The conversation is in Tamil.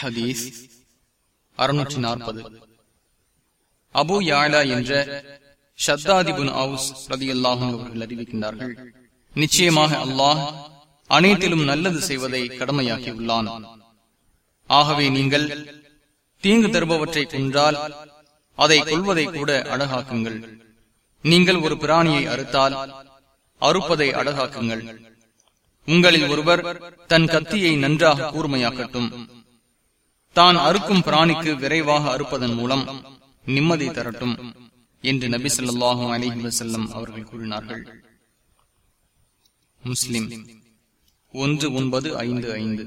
ஹதீஸ் அறுநூற்றி நாற்பது. அபு யாழா என்ற ஷத்தாதிபுன் அவுஸ் ரதி அல்லாஹும் அவர்கள் அறிவிக்கின்றார்கள். நிச்சயமாக அல்லாஹ் அனைத்திலும் நல்லது செய்வதை கடமையாக்கி உள்ளான் ஆகவே நீங்கள் தீங்கு தருபவற்றை கொன்றால் அதை கொள்வதை கூட அழகாக்குங்கள். நீங்கள் ஒரு பிராணியை அறுத்தால் அறுப்பதை அழகாக்குங்கள். உங்களில் ஒருவர் தன் கத்தியை நன்றாக கூர்மையாக்கட்டும். தான் அறுக்கும் பிராணிக்கு விரைவாக அறுப்பதன் மூலம் நிம்மதி தரட்டும் என்று நபி சொல்லாஹும் அலிஹி வசல்லம் அவர்கள் கூறினார்கள். முஸ்லிம் ஒன்று ஒன்பது ஐந்து ஐந்து.